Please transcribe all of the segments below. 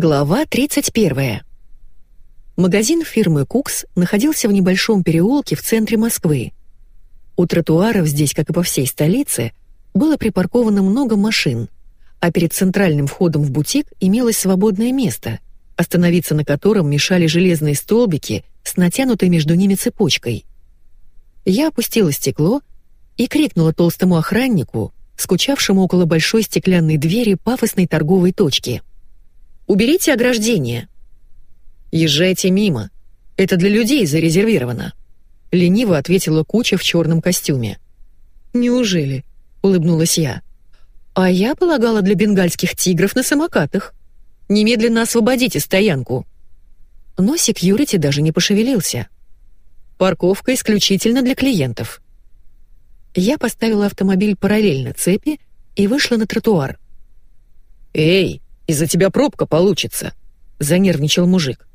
Глава 31. Магазин фирмы «Кукс» находился в небольшом переулке в центре Москвы. У тротуаров здесь, как и по всей столице, было припарковано много машин, а перед центральным входом в бутик имелось свободное место, остановиться на котором мешали железные столбики с натянутой между ними цепочкой. Я опустила стекло и крикнула толстому охраннику, скучавшему около большой стеклянной двери пафосной торговой точки — Уберите ограждение». «Езжайте мимо. Это для людей зарезервировано», — лениво ответила куча в черном костюме. «Неужели?» — улыбнулась я. «А я полагала для бенгальских тигров на самокатах. Немедленно освободите стоянку». Но секьюрити даже не пошевелился. «Парковка исключительно для клиентов». Я поставила автомобиль параллельно цепи и вышла на тротуар. «Эй, из-за тебя пробка получится», — занервничал мужик.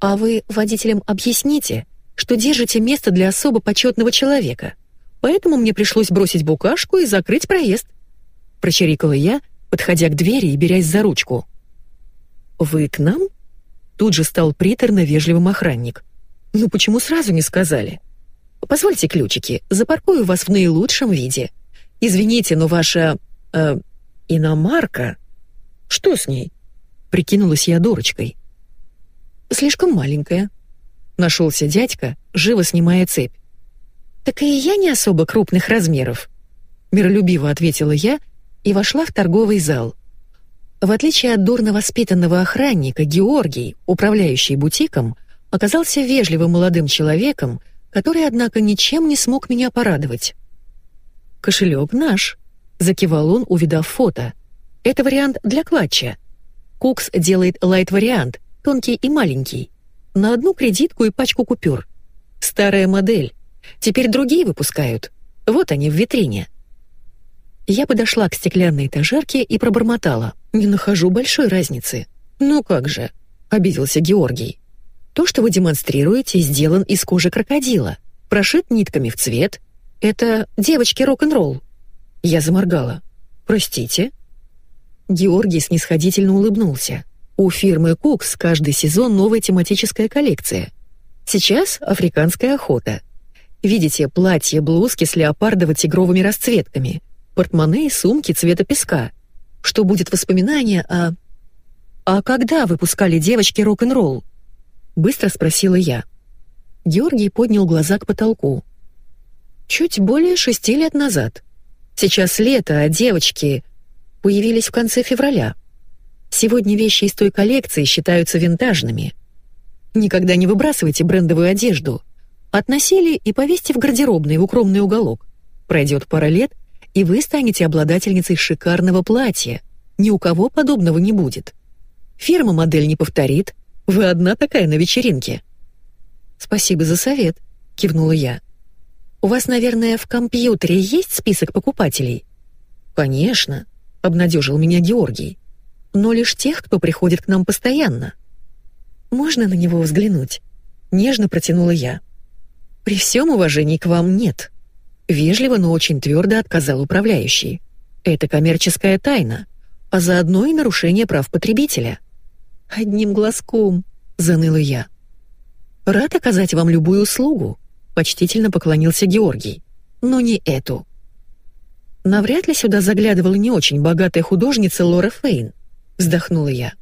«А вы водителям объясните, что держите место для особо почетного человека, поэтому мне пришлось бросить букашку и закрыть проезд», — прочирикала я, подходя к двери и берясь за ручку. «Вы к нам?» Тут же стал приторно вежливым охранник. «Ну почему сразу не сказали?» «Позвольте ключики, запаркую вас в наилучшем виде. Извините, но ваша... Э, иномарка...» Что с ней? Прикинулась я дурочкой. Слишком маленькая. Нашелся дядька, живо снимая цепь. Так и я не особо крупных размеров. Миролюбиво ответила я и вошла в торговый зал. В отличие от дурно воспитанного охранника, Георгий, управляющий бутиком, оказался вежливым молодым человеком, который, однако, ничем не смог меня порадовать. «Кошелек наш», — закивал он, увидав фото — это вариант для клатча. Кукс делает лайт-вариант, тонкий и маленький. На одну кредитку и пачку купюр. Старая модель. Теперь другие выпускают. Вот они в витрине. Я подошла к стеклянной этажерке и пробормотала. «Не нахожу большой разницы». «Ну как же», — обиделся Георгий. «То, что вы демонстрируете, сделан из кожи крокодила, прошит нитками в цвет. Это девочки рок-н-ролл». Я заморгала. «Простите?» Георгий снисходительно улыбнулся. У фирмы Кукс каждый сезон новая тематическая коллекция. Сейчас африканская охота. Видите, платья, блузки с леопардово-тигровыми расцветками, портмоне и сумки цвета песка. Что будет воспоминание о... «А когда выпускали девочки рок-н-ролл?» Быстро спросила я. Георгий поднял глаза к потолку. «Чуть более шести лет назад. Сейчас лето, а девочки появились в конце февраля. Сегодня вещи из той коллекции считаются винтажными. Никогда не выбрасывайте брендовую одежду. Относили и повесьте в гардеробный в укромный уголок. Пройдет пара лет, и вы станете обладательницей шикарного платья. Ни у кого подобного не будет. Фирма модель не повторит. Вы одна такая на вечеринке. Спасибо за совет, кивнула я. У вас, наверное, в компьютере есть список покупателей? Конечно обнадежил меня Георгий. Но лишь тех, кто приходит к нам постоянно. Можно на него взглянуть? Нежно протянула я. При всем уважении к вам нет. Вежливо, но очень твердо отказал управляющий. Это коммерческая тайна, а заодно и нарушение прав потребителя. Одним глазком, заныла я. Рад оказать вам любую услугу, почтительно поклонился Георгий. Но не эту. Навряд ли сюда заглядывала не очень богатая художница Лора Фейн, вздохнула я.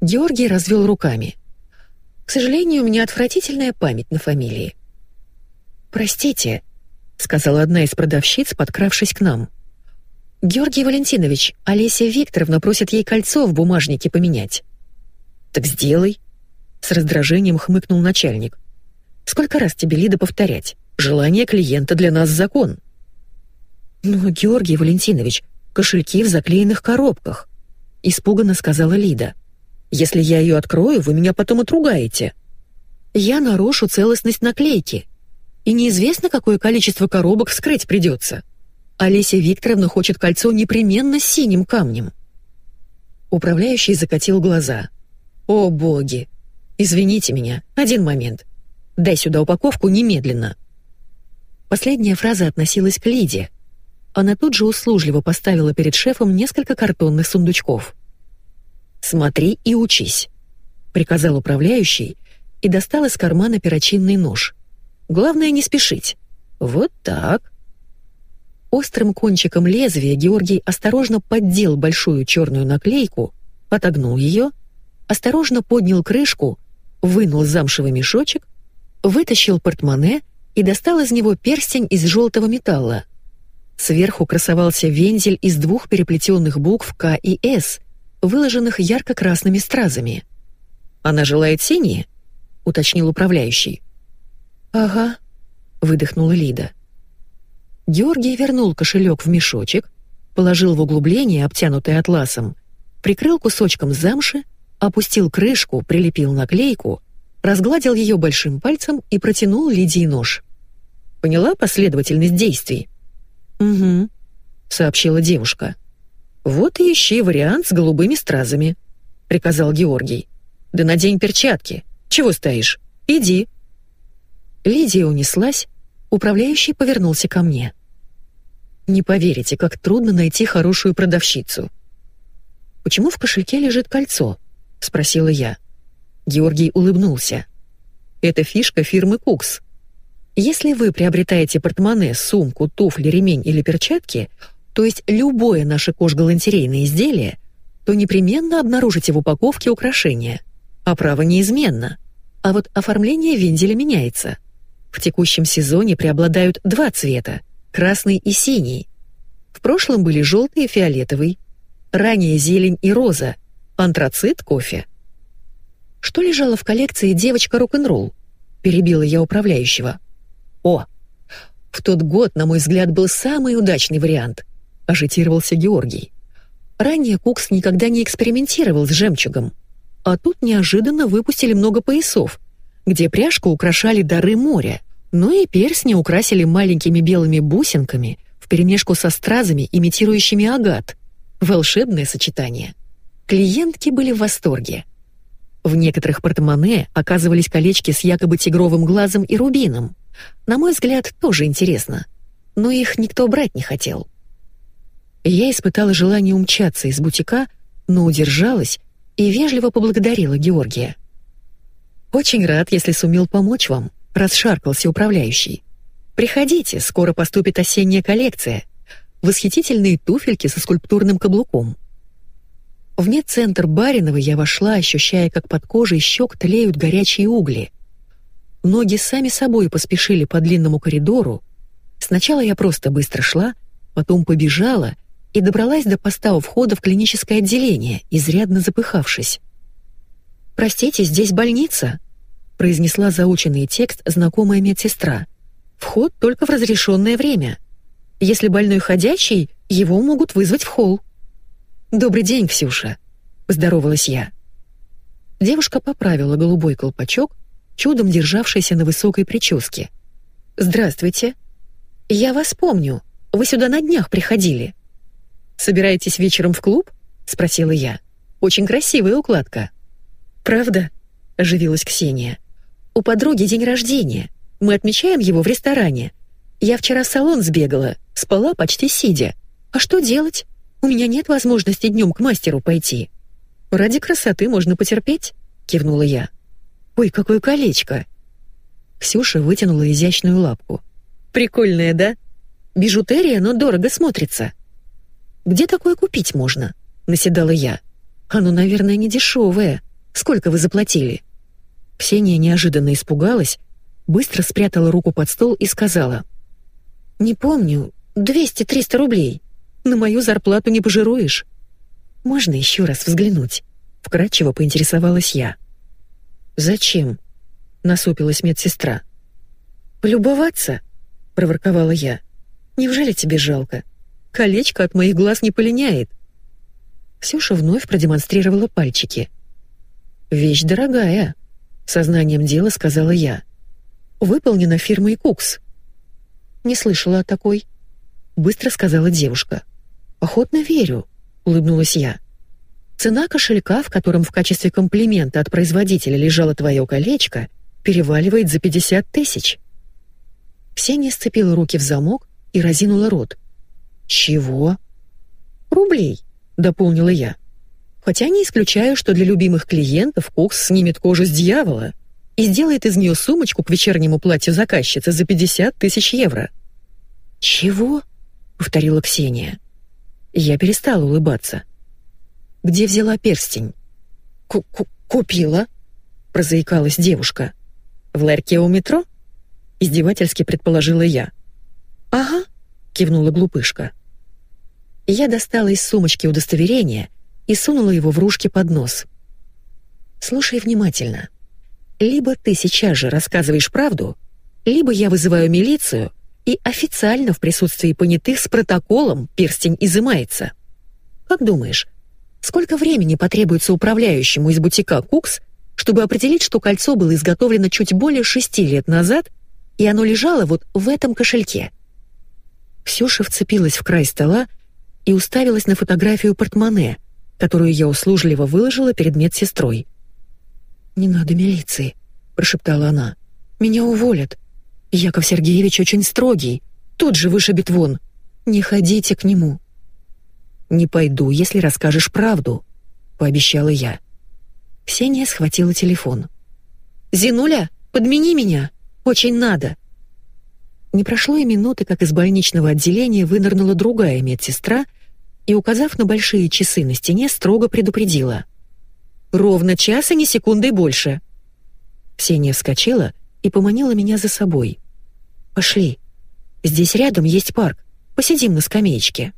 Георгий развел руками. К сожалению, у меня отвратительная память на фамилии. Простите, сказала одна из продавщиц, подкравшись к нам. Георгий Валентинович, Олеся Викторовна просит ей кольцо в бумажнике поменять. Так сделай, с раздражением хмыкнул начальник. Сколько раз тебе Лида повторять? Желание клиента для нас закон. «Но, Георгий Валентинович, кошельки в заклеенных коробках», — испуганно сказала Лида. «Если я ее открою, вы меня потом отругаете». «Я нарушу целостность наклейки, и неизвестно, какое количество коробок вскрыть придется. Олеся Викторовна хочет кольцо непременно синим камнем». Управляющий закатил глаза. «О, боги! Извините меня, один момент. Дай сюда упаковку немедленно». Последняя фраза относилась к Лиде — она тут же услужливо поставила перед шефом несколько картонных сундучков. Смотри и учись», — приказал управляющий и достал из кармана перочинный нож. «Главное не спешить. Вот так». Острым кончиком лезвия Георгий осторожно поддел большую черную наклейку, отогнул ее, осторожно поднял крышку, вынул замшевый мешочек, вытащил портмоне и достал из него перстень из желтого металла. Сверху красовался вензель из двух переплетенных букв К и С, выложенных ярко-красными стразами. «Она желает синие?» — уточнил управляющий. «Ага», — выдохнула Лида. Георгий вернул кошелек в мешочек, положил в углубление, обтянутое атласом, прикрыл кусочком замши, опустил крышку, прилепил наклейку, разгладил ее большим пальцем и протянул Лидии нож. Поняла последовательность действий? «Угу», — сообщила девушка. «Вот и ищи вариант с голубыми стразами», — приказал Георгий. «Да надень перчатки. Чего стоишь? Иди». Лидия унеслась, управляющий повернулся ко мне. «Не поверите, как трудно найти хорошую продавщицу». «Почему в кошельке лежит кольцо?» — спросила я. Георгий улыбнулся. «Это фишка фирмы «Кукс». Если вы приобретаете портмоне, сумку, туфли, ремень или перчатки, то есть любое наше кожгалантерейное изделие, то непременно обнаружите в упаковке украшения. Оправа неизменна. А вот оформление вензеля меняется. В текущем сезоне преобладают два цвета — красный и синий. В прошлом были желтый и фиолетовый. Ранее зелень и роза, антрацит, кофе. Что лежало в коллекции «Девочка рок-н-ролл»? Перебила я управляющего. О! В тот год, на мой взгляд, был самый удачный вариант. Ажитировался Георгий. Ранее Кукс никогда не экспериментировал с жемчугом. А тут неожиданно выпустили много поясов, где пряжку украшали дары моря, но и перстни украсили маленькими белыми бусинками вперемешку со стразами, имитирующими агат. Волшебное сочетание. Клиентки были в восторге. В некоторых портмоне оказывались колечки с якобы тигровым глазом и рубином. На мой взгляд, тоже интересно. Но их никто брать не хотел. Я испытала желание умчаться из бутика, но удержалась и вежливо поблагодарила Георгия. «Очень рад, если сумел помочь вам», — расшаркался управляющий. «Приходите, скоро поступит осенняя коллекция. Восхитительные туфельки со скульптурным каблуком». В медцентр Баринова я вошла, ощущая, как под кожей щек тлеют горячие угли — Ноги сами собой поспешили по длинному коридору. Сначала я просто быстро шла, потом побежала и добралась до поста у входа в клиническое отделение, изрядно запыхавшись. «Простите, здесь больница», — произнесла заученный текст знакомая медсестра. «Вход только в разрешенное время. Если больной ходячий, его могут вызвать в холл». «Добрый день, Ксюша», — поздоровалась я. Девушка поправила голубой колпачок, чудом державшийся на высокой прическе. «Здравствуйте. Я вас помню. Вы сюда на днях приходили». «Собираетесь вечером в клуб?» — спросила я. «Очень красивая укладка». «Правда?» — оживилась Ксения. «У подруги день рождения. Мы отмечаем его в ресторане. Я вчера в салон сбегала, спала почти сидя. А что делать? У меня нет возможности днем к мастеру пойти». «Ради красоты можно потерпеть», — кивнула я. «Ой, какое колечко!» Ксюша вытянула изящную лапку. «Прикольное, да? Бижутерия, но дорого смотрится». «Где такое купить можно?» — наседала я. «Оно, наверное, не дешевое. Сколько вы заплатили?» Ксения неожиданно испугалась, быстро спрятала руку под стол и сказала. «Не помню. Двести-триста рублей. На мою зарплату не пожируешь». «Можно еще раз взглянуть?» — вкратчиво поинтересовалась я. «Зачем?» — насупилась медсестра. «Полюбоваться?» — проворковала я. «Неужели тебе жалко? Колечко от моих глаз не полиняет». Ксюша вновь продемонстрировала пальчики. «Вещь дорогая», — сознанием дела сказала я. «Выполнена фирмой Кукс». «Не слышала о такой», — быстро сказала девушка. «Охотно верю», — улыбнулась я. Цена кошелька, в котором в качестве комплимента от производителя лежало твое колечко, переваливает за 50 тысяч. Ксения сцепила руки в замок и разинула рот. «Чего?» «Рублей», — дополнила я. Хотя не исключаю, что для любимых клиентов Кукс снимет кожу с дьявола и сделает из нее сумочку к вечернему платью заказчицы за 50 тысяч евро. «Чего?» — повторила Ксения. Я перестала улыбаться. «Где взяла перстень?» Ку -ку «Купила», — прозаикалась девушка. «В ларьке у метро?» — издевательски предположила я. «Ага», — кивнула глупышка. Я достала из сумочки удостоверение и сунула его в ружки под нос. «Слушай внимательно. Либо ты сейчас же рассказываешь правду, либо я вызываю милицию, и официально в присутствии понятых с протоколом перстень изымается. Как думаешь, сколько времени потребуется управляющему из бутика «Кукс», чтобы определить, что кольцо было изготовлено чуть более шести лет назад, и оно лежало вот в этом кошельке?» Ксюша вцепилась в край стола и уставилась на фотографию портмоне, которую я услужливо выложила перед медсестрой. «Не надо милиции», — прошептала она. «Меня уволят. Яков Сергеевич очень строгий. Тут же вышибет вон. Не ходите к нему». «Не пойду, если расскажешь правду», — пообещала я. Ксения схватила телефон. «Зинуля, подмени меня. Очень надо». Не прошло и минуты, как из больничного отделения вынырнула другая медсестра и, указав на большие часы на стене, строго предупредила. «Ровно час и ни секунды больше». Ксения вскочила и поманила меня за собой. «Пошли. Здесь рядом есть парк. Посидим на скамеечке».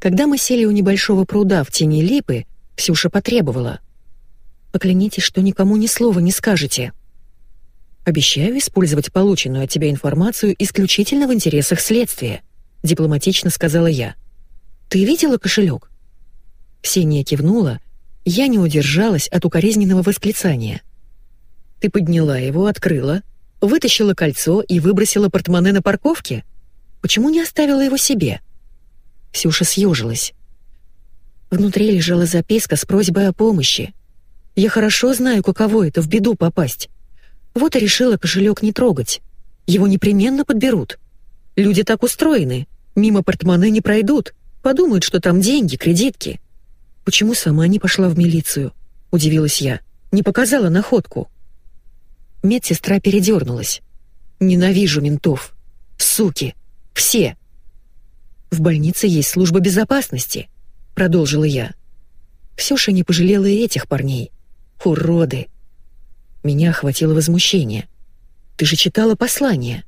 Когда мы сели у небольшого пруда в тени липы, Ксюша потребовала. «Поклянитесь, что никому ни слова не скажете». Обещаю использовать полученную от тебя информацию исключительно в интересах следствия», — дипломатично сказала я. «Ты видела кошелек?» Ксения кивнула, я не удержалась от укоризненного восклицания. «Ты подняла его, открыла, вытащила кольцо и выбросила портмоне на парковке? Почему не оставила его себе?» Ксюша съежилась. Внутри лежала записка с просьбой о помощи. «Я хорошо знаю, каково это — в беду попасть. Вот и решила кошелек не трогать. Его непременно подберут. Люди так устроены. Мимо портмоне не пройдут. Подумают, что там деньги, кредитки. Почему сама не пошла в милицию? Удивилась я. Не показала находку. Медсестра передернулась. Ненавижу ментов. Суки. Все. В больнице есть служба безопасности, продолжила я. Ксюша не пожалела и этих парней. Уроды. Меня охватило возмущение. «Ты же читала послание!»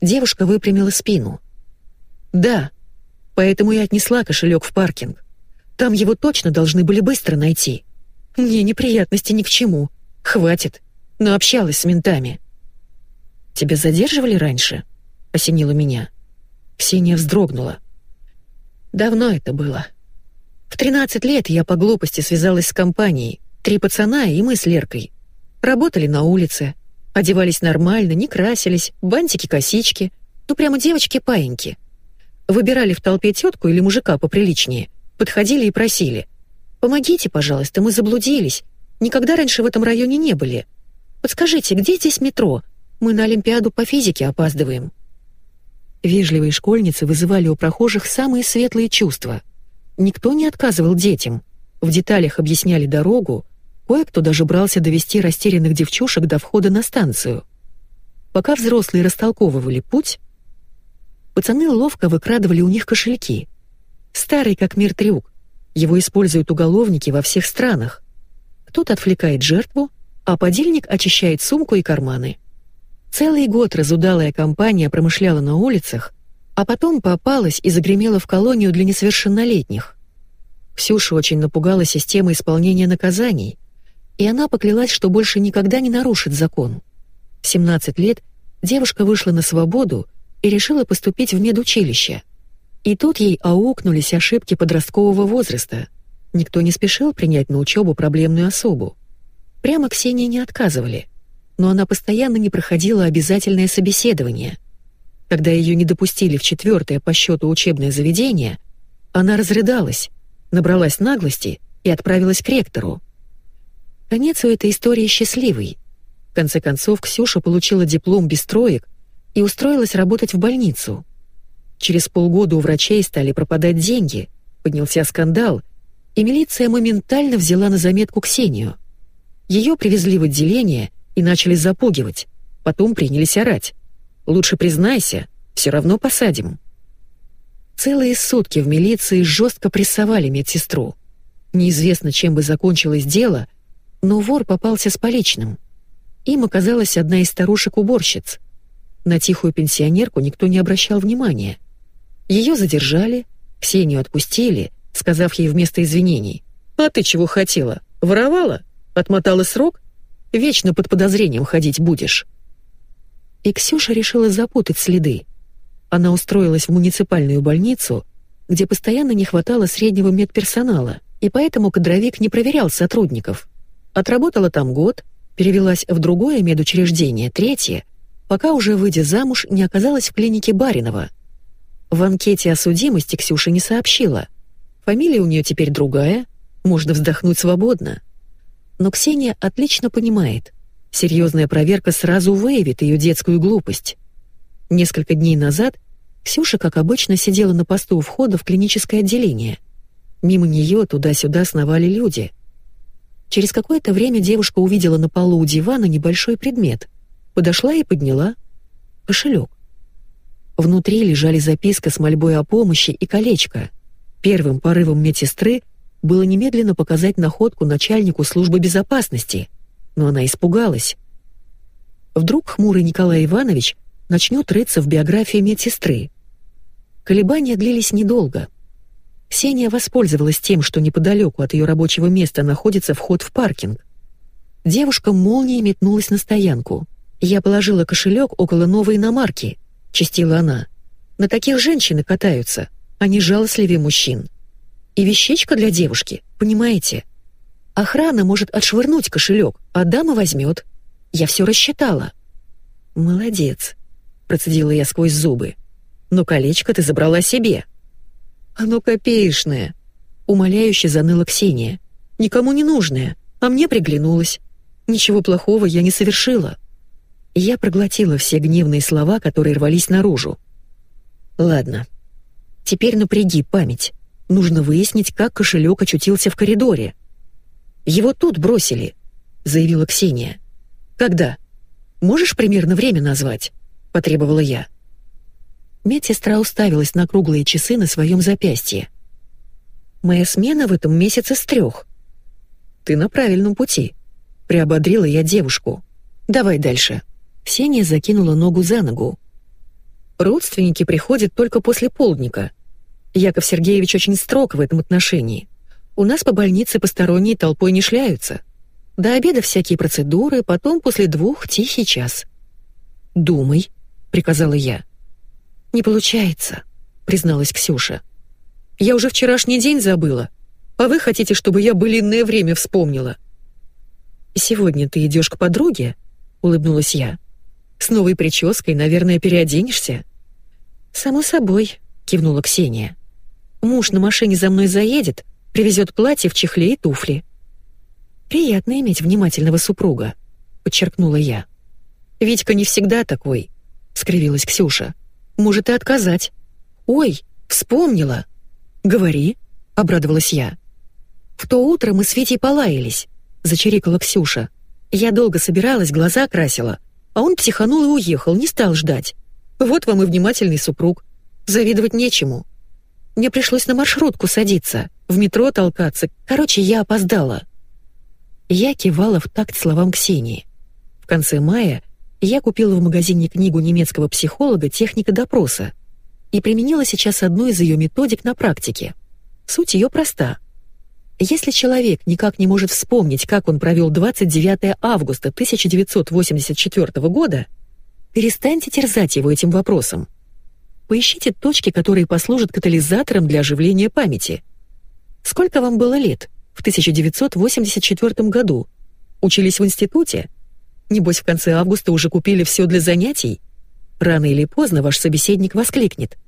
Девушка выпрямила спину. «Да, поэтому я отнесла кошелек в паркинг. Там его точно должны были быстро найти. Мне неприятности ни к чему. Хватит. Но общалась с ментами». «Тебя задерживали раньше?» — осенило меня. Ксения вздрогнула. «Давно это было. В 13 лет я по глупости связалась с компанией. Три пацана и мы с Леркой. Работали на улице. Одевались нормально, не красились, бантики-косички. Ну, прямо девочки-паиньки. Выбирали в толпе тетку или мужика поприличнее. Подходили и просили. «Помогите, пожалуйста, мы заблудились. Никогда раньше в этом районе не были. Подскажите, где здесь метро? Мы на Олимпиаду по физике опаздываем». Вежливые школьницы вызывали у прохожих самые светлые чувства. Никто не отказывал детям. В деталях объясняли дорогу, Кое-кто даже брался довести растерянных девчушек до входа на станцию. Пока взрослые растолковывали путь, пацаны ловко выкрадывали у них кошельки. Старый как мир трюк. Его используют уголовники во всех странах. Кто-то отвлекает жертву, а подельник очищает сумку и карманы. Целый год разудалая компания промышляла на улицах, а потом попалась и загремела в колонию для несовершеннолетних. Ксюша очень напугала система исполнения наказаний, и она поклялась, что больше никогда не нарушит закон. В 17 лет девушка вышла на свободу и решила поступить в медучилище. И тут ей аукнулись ошибки подросткового возраста. Никто не спешил принять на учебу проблемную особу. Прямо Ксении не отказывали, но она постоянно не проходила обязательное собеседование. Когда ее не допустили в четвертое по счету учебное заведение, она разрыдалась, набралась наглости и отправилась к ректору. Конец у этой истории счастливый. В конце концов, Ксюша получила диплом без троек и устроилась работать в больницу. Через полгода у врачей стали пропадать деньги, поднялся скандал, и милиция моментально взяла на заметку Ксению. Ее привезли в отделение и начали запугивать, потом принялись орать. «Лучше признайся, все равно посадим». Целые сутки в милиции жестко прессовали медсестру. Неизвестно, чем бы закончилось дело, но вор попался с поличным. Им оказалась одна из старушек-уборщиц. На тихую пенсионерку никто не обращал внимания. Ее задержали, Ксению отпустили, сказав ей вместо извинений. «А ты чего хотела? Воровала? Отмотала срок? Вечно под подозрением ходить будешь». И Ксюша решила запутать следы. Она устроилась в муниципальную больницу, где постоянно не хватало среднего медперсонала, и поэтому кадровик не проверял сотрудников. Отработала там год, перевелась в другое медучреждение, третье, пока уже, выйдя замуж, не оказалась в клинике Баринова. В анкете о судимости Ксюша не сообщила. Фамилия у нее теперь другая, можно вздохнуть свободно. Но Ксения отлично понимает, серьезная проверка сразу выявит ее детскую глупость. Несколько дней назад Ксюша, как обычно, сидела на посту у входа в клиническое отделение. Мимо нее туда-сюда сновали люди. Через какое-то время девушка увидела на полу у дивана небольшой предмет. Подошла и подняла. Кошелек. Внутри лежали записка с мольбой о помощи и колечко. Первым порывом медсестры было немедленно показать находку начальнику службы безопасности, но она испугалась. Вдруг хмурый Николай Иванович начнет рыться в биографии медсестры. Колебания длились недолго. Ксения воспользовалась тем, что неподалеку от ее рабочего места находится вход в паркинг. Девушка молнией метнулась на стоянку. «Я положила кошелек около новой иномарки», — чистила она. «На таких женщины катаются, они жалостливее мужчин. И вещичка для девушки, понимаете? Охрана может отшвырнуть кошелек, а дама возьмет. Я все рассчитала». «Молодец», процедила я сквозь зубы. «Но колечко ты забрала себе». «Оно копеечное», — умоляюще заныла Ксения. «Никому не нужное, а мне приглянулось. Ничего плохого я не совершила». Я проглотила все гневные слова, которые рвались наружу. «Ладно. Теперь напряги память. Нужно выяснить, как кошелек очутился в коридоре». «Его тут бросили», — заявила Ксения. «Когда? Можешь примерно время назвать?» — потребовала я. Медсестра уставилась на круглые часы на своем запястье. «Моя смена в этом месяце с трех». «Ты на правильном пути», — приободрила я девушку. «Давай дальше». Ксения закинула ногу за ногу. «Родственники приходят только после полдника. Яков Сергеевич очень строг в этом отношении. У нас по больнице посторонние толпой не шляются. До обеда всякие процедуры, потом после двух тихий час». «Думай», приказала я. «Не получается», — призналась Ксюша. «Я уже вчерашний день забыла, а вы хотите, чтобы я былинное время вспомнила». «Сегодня ты идешь к подруге?» — улыбнулась я. «С новой прической, наверное, переоденешься?» «Само собой», — кивнула Ксения. «Муж на машине за мной заедет, привезет платье в чехле и туфли». «Приятно иметь внимательного супруга», — подчеркнула я. «Витька не всегда такой», — скривилась Ксюша. «Может и отказать». «Ой, вспомнила». «Говори», — обрадовалась я. «В то утро мы с Витей полаялись», — зачирикала Ксюша. «Я долго собиралась, глаза красила, а он психанул и уехал, не стал ждать. Вот вам и внимательный супруг. Завидовать нечему. Мне пришлось на маршрутку садиться, в метро толкаться. Короче, я опоздала». Я кивала в такт словам Ксении. В конце мая я купила в магазине книгу немецкого психолога «Техника допроса» и применила сейчас одну из ее методик на практике. Суть ее проста. Если человек никак не может вспомнить, как он провел 29 августа 1984 года, перестаньте терзать его этим вопросом. Поищите точки, которые послужат катализатором для оживления памяти. Сколько вам было лет в 1984 году? Учились в институте? Небось, в конце августа уже купили все для занятий? Рано или поздно ваш собеседник воскликнет.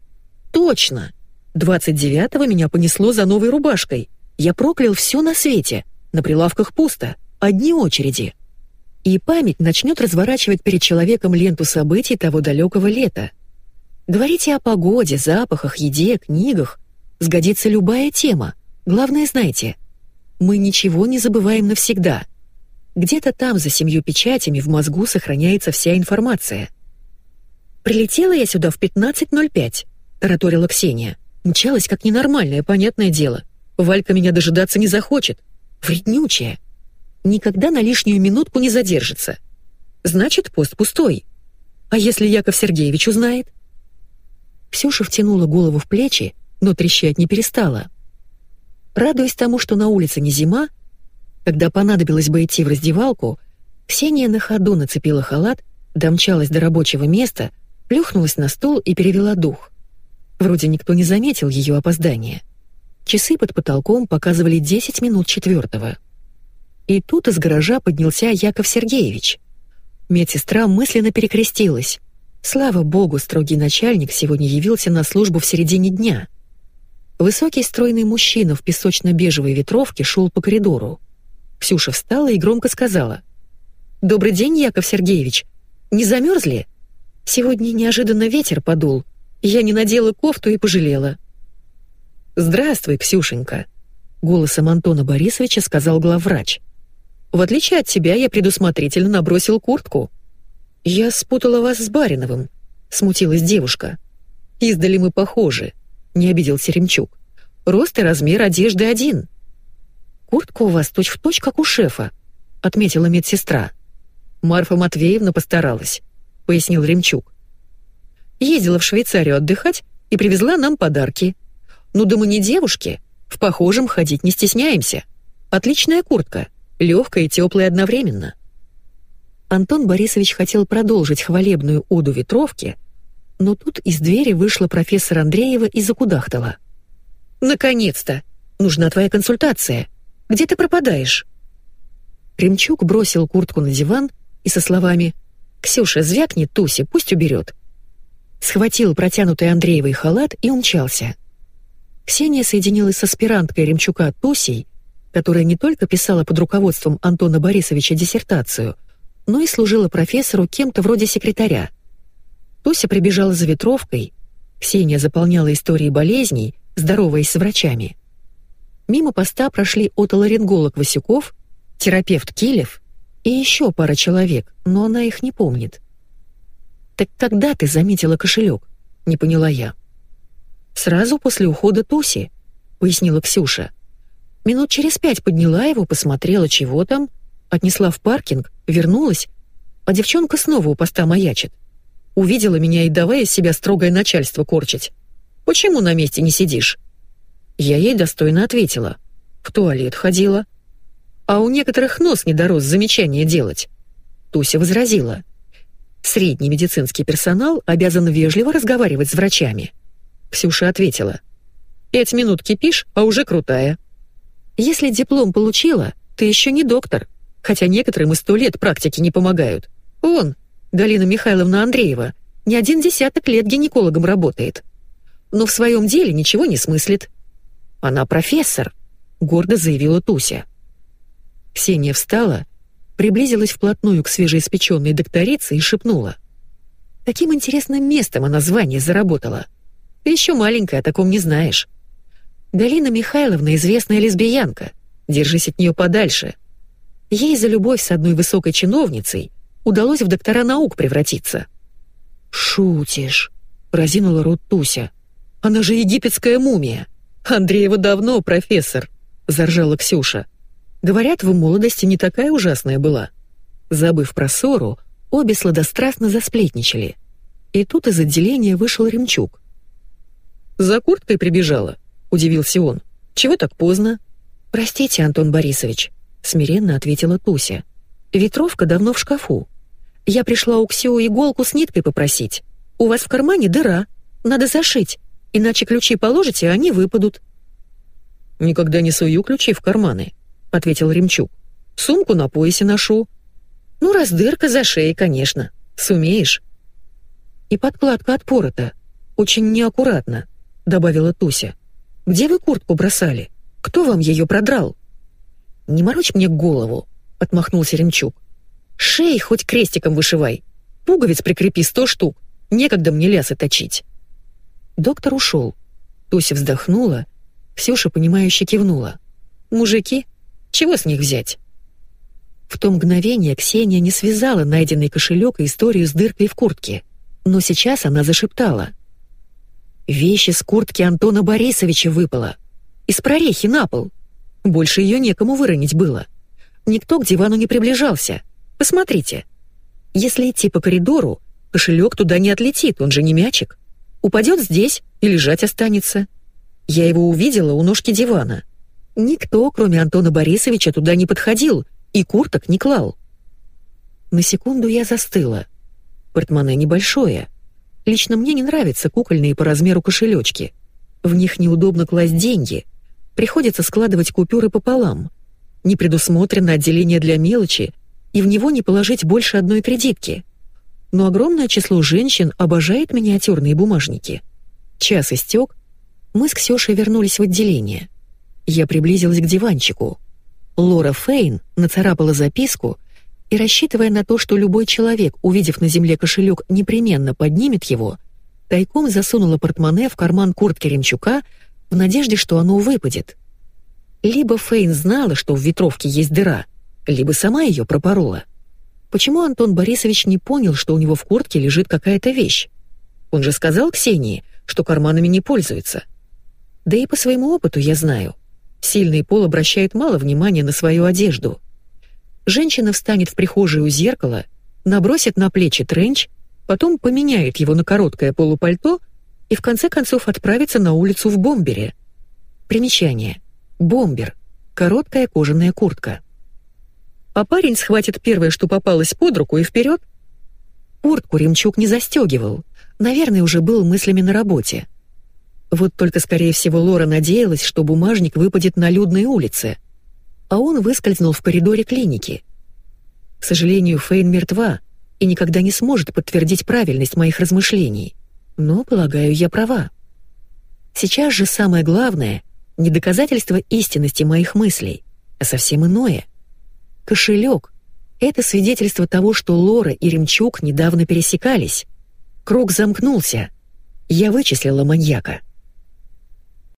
Точно! 29-го меня понесло за новой рубашкой. Я проклял все на свете. На прилавках пусто. Одни очереди. И память начнет разворачивать перед человеком ленту событий того далекого лета. Говорите о погоде, запахах, еде, книгах. Сгодится любая тема. Главное, знайте, мы ничего не забываем навсегда. Где-то там, за семью печатями, в мозгу сохраняется вся информация. «Прилетела я сюда в 15.05», — тараторила Ксения. Мчалась как ненормальное, понятное дело. Валька меня дожидаться не захочет. Вреднючая. Никогда на лишнюю минутку не задержится. Значит, пост пустой. А если Яков Сергеевич узнает? Ксюша втянула голову в плечи, но трещать не перестала. Радуясь тому, что на улице не зима, когда понадобилось бы идти в раздевалку, Ксения на ходу нацепила халат, домчалась до рабочего места, плюхнулась на стул и перевела дух. Вроде никто не заметил ее опоздание. Часы под потолком показывали 10 минут четвертого. И тут из гаража поднялся Яков Сергеевич. Медсестра мысленно перекрестилась. Слава богу, строгий начальник сегодня явился на службу в середине дня. Высокий стройный мужчина в песочно-бежевой ветровке шел по коридору. Ксюша встала и громко сказала. «Добрый день, Яков Сергеевич. Не замерзли? Сегодня неожиданно ветер подул. Я не надела кофту и пожалела». «Здравствуй, Ксюшенька», — голосом Антона Борисовича сказал главврач. В отличие от тебя, я предусмотрительно набросил куртку. Я спутала вас с Бариновым, смутилась девушка. Издали мы похожи, не обидел Серемчук. Рост и размер одежды один. Куртка у вас точь-в-точь, точь, как у шефа, отметила медсестра. Марфа Матвеевна постаралась, пояснил Ремчук. Ездила в Швейцарию отдыхать и привезла нам подарки. Ну да мы не девушки, в похожем ходить не стесняемся. Отличная куртка, легкой и теплой одновременно. Антон Борисович хотел продолжить хвалебную оду ветровки, но тут из двери вышла профессор Андреева и закудахтала. «Наконец-то! Нужна твоя консультация. Где ты пропадаешь?» Ремчук бросил куртку на диван и со словами «Ксюша, звякнет Туси, пусть уберет». Схватил протянутый Андреевой халат и умчался. Ксения соединилась с аспиранткой Ремчука Тусей, которая не только писала под руководством Антона Борисовича диссертацию, но и служила профессору кем-то вроде секретаря. Туся прибежала за ветровкой, Ксения заполняла истории болезней, здороваясь с врачами. Мимо поста прошли отоларинголог Васюков, терапевт Килев и еще пара человек, но она их не помнит. «Так когда ты заметила кошелек?» — не поняла я. «Сразу после ухода Туси», — пояснила Ксюша. Минут через пять подняла его, посмотрела, чего там, отнесла в паркинг, вернулась, а девчонка снова у поста маячит. Увидела меня и давай из себя строгое начальство корчить. «Почему на месте не сидишь?» Я ей достойно ответила. В туалет ходила. А у некоторых нос не дорос замечания делать. Туся возразила. Средний медицинский персонал обязан вежливо разговаривать с врачами. Ксюша ответила. «Пять минут кипишь, а уже крутая». Если диплом получила, ты еще не доктор, хотя некоторым и сто лет практики не помогают. Он, Галина Михайловна Андреева, не один десяток лет гинекологом работает. Но в своем деле ничего не смыслит. Она профессор, гордо заявила Туся. Ксения встала, приблизилась вплотную к свежеиспеченной докторице и шепнула. Каким интересным местом она звание заработала. Ты еще маленькая, о таком не знаешь. Галина Михайловна известная лесбиянка. Держись от нее подальше. Ей за любовь с одной высокой чиновницей удалось в доктора наук превратиться. «Шутишь», — разинула рот Туся. «Она же египетская мумия. Андреева давно профессор», — заржала Ксюша. «Говорят, в молодости не такая ужасная была». Забыв про ссору, обе сладострастно засплетничали. И тут из отделения вышел Ремчук. «За курткой прибежала», удивился он. «Чего так поздно?» «Простите, Антон Борисович», — смиренно ответила Туся. «Ветровка давно в шкафу. Я пришла у Ксю иголку с ниткой попросить. У вас в кармане дыра. Надо зашить, иначе ключи положите, а они выпадут». «Никогда не сую ключи в карманы», — ответил Ремчук. «Сумку на поясе ношу». «Ну, раз дырка за шеей, конечно. Сумеешь». «И подкладка от порота. Очень неаккуратно», — добавила Туся. Где вы куртку бросали? Кто вам ее продрал?» «Не морочь мне голову», — отмахнулся Ремчук. «Шеи хоть крестиком вышивай. Пуговиц прикрепи сто штук. Некогда мне лясы точить». Доктор ушел. Туся вздохнула Ксюша, понимающе кивнула. «Мужики? Чего с них взять?» В то мгновение Ксения не связала найденный кошелек и историю с дыркой в куртке, но сейчас она зашептала. «Вещи с куртки Антона Борисовича выпало. Из прорехи на пол. Больше ее некому выронить было. Никто к дивану не приближался. Посмотрите. Если идти по коридору, кошелек туда не отлетит, он же не мячик. Упадет здесь и лежать останется. Я его увидела у ножки дивана. Никто, кроме Антона Борисовича, туда не подходил и курток не клал. На секунду я застыла. Портмоне небольшое. Лично мне не нравятся кукольные по размеру кошелечки. В них неудобно класть деньги. Приходится складывать купюры пополам. Не предусмотрено отделение для мелочи, и в него не положить больше одной кредитки. Но огромное число женщин обожает миниатюрные бумажники. Час истек, мы с Ксюшей вернулись в отделение. Я приблизилась к диванчику. Лора Фейн нацарапала записку и, рассчитывая на то, что любой человек, увидев на земле кошелек, непременно поднимет его, тайком засунула портмоне в карман куртки Ремчука в надежде, что оно выпадет. Либо Фейн знала, что в ветровке есть дыра, либо сама ее пропорола. Почему Антон Борисович не понял, что у него в куртке лежит какая-то вещь? Он же сказал Ксении, что карманами не пользуется. Да и по своему опыту я знаю. Сильный пол обращает мало внимания на свою одежду. Женщина встанет в прихожей у зеркала, набросит на плечи тренч, потом поменяет его на короткое полупальто и в конце концов отправится на улицу в бомбере. Примечание. Бомбер. Короткая кожаная куртка. А парень схватит первое, что попалось под руку, и вперед. Куртку Ремчук не застегивал. Наверное, уже был мыслями на работе. Вот только, скорее всего, Лора надеялась, что бумажник выпадет на людной улице. А он выскользнул в коридоре клиники. К сожалению, Фейн мертва и никогда не сможет подтвердить правильность моих размышлений. Но, полагаю, я права. Сейчас же самое главное — не доказательство истинности моих мыслей, а совсем иное. Кошелек — это свидетельство того, что Лора и Ремчук недавно пересекались. Круг замкнулся. Я вычислила маньяка.